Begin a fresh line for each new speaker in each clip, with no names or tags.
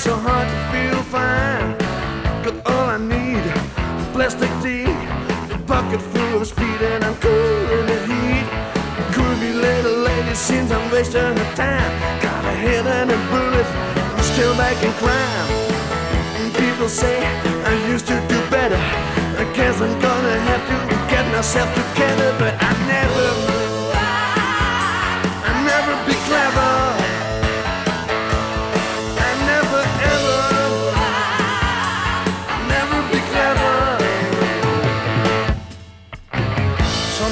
so hard to feel fine. Got all I need, plastic D, a bucket full of speed, and I'm cool in the heat. Groovy little lady seems I'm wasting her time. Head and a bullet, I'm still back in crime. People say I used to do better. I guess I'm gonna have to get myself together, but I never.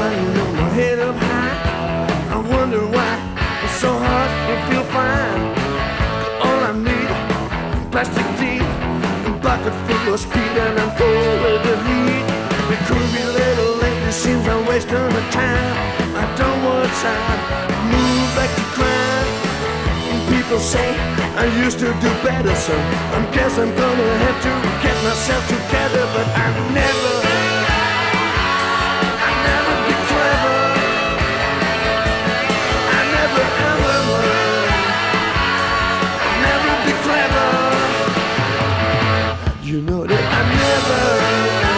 the line with my head up high. I wonder why it's so hard to feel fine. All I need, plastic deep, a bucket full of speed, and I'm cool with the heat. The groovy little lady seems I'm wasting my time. I don't want time, move back to crime. People say I used to do better, so I guess I'm gonna have to get myself together, but I never. never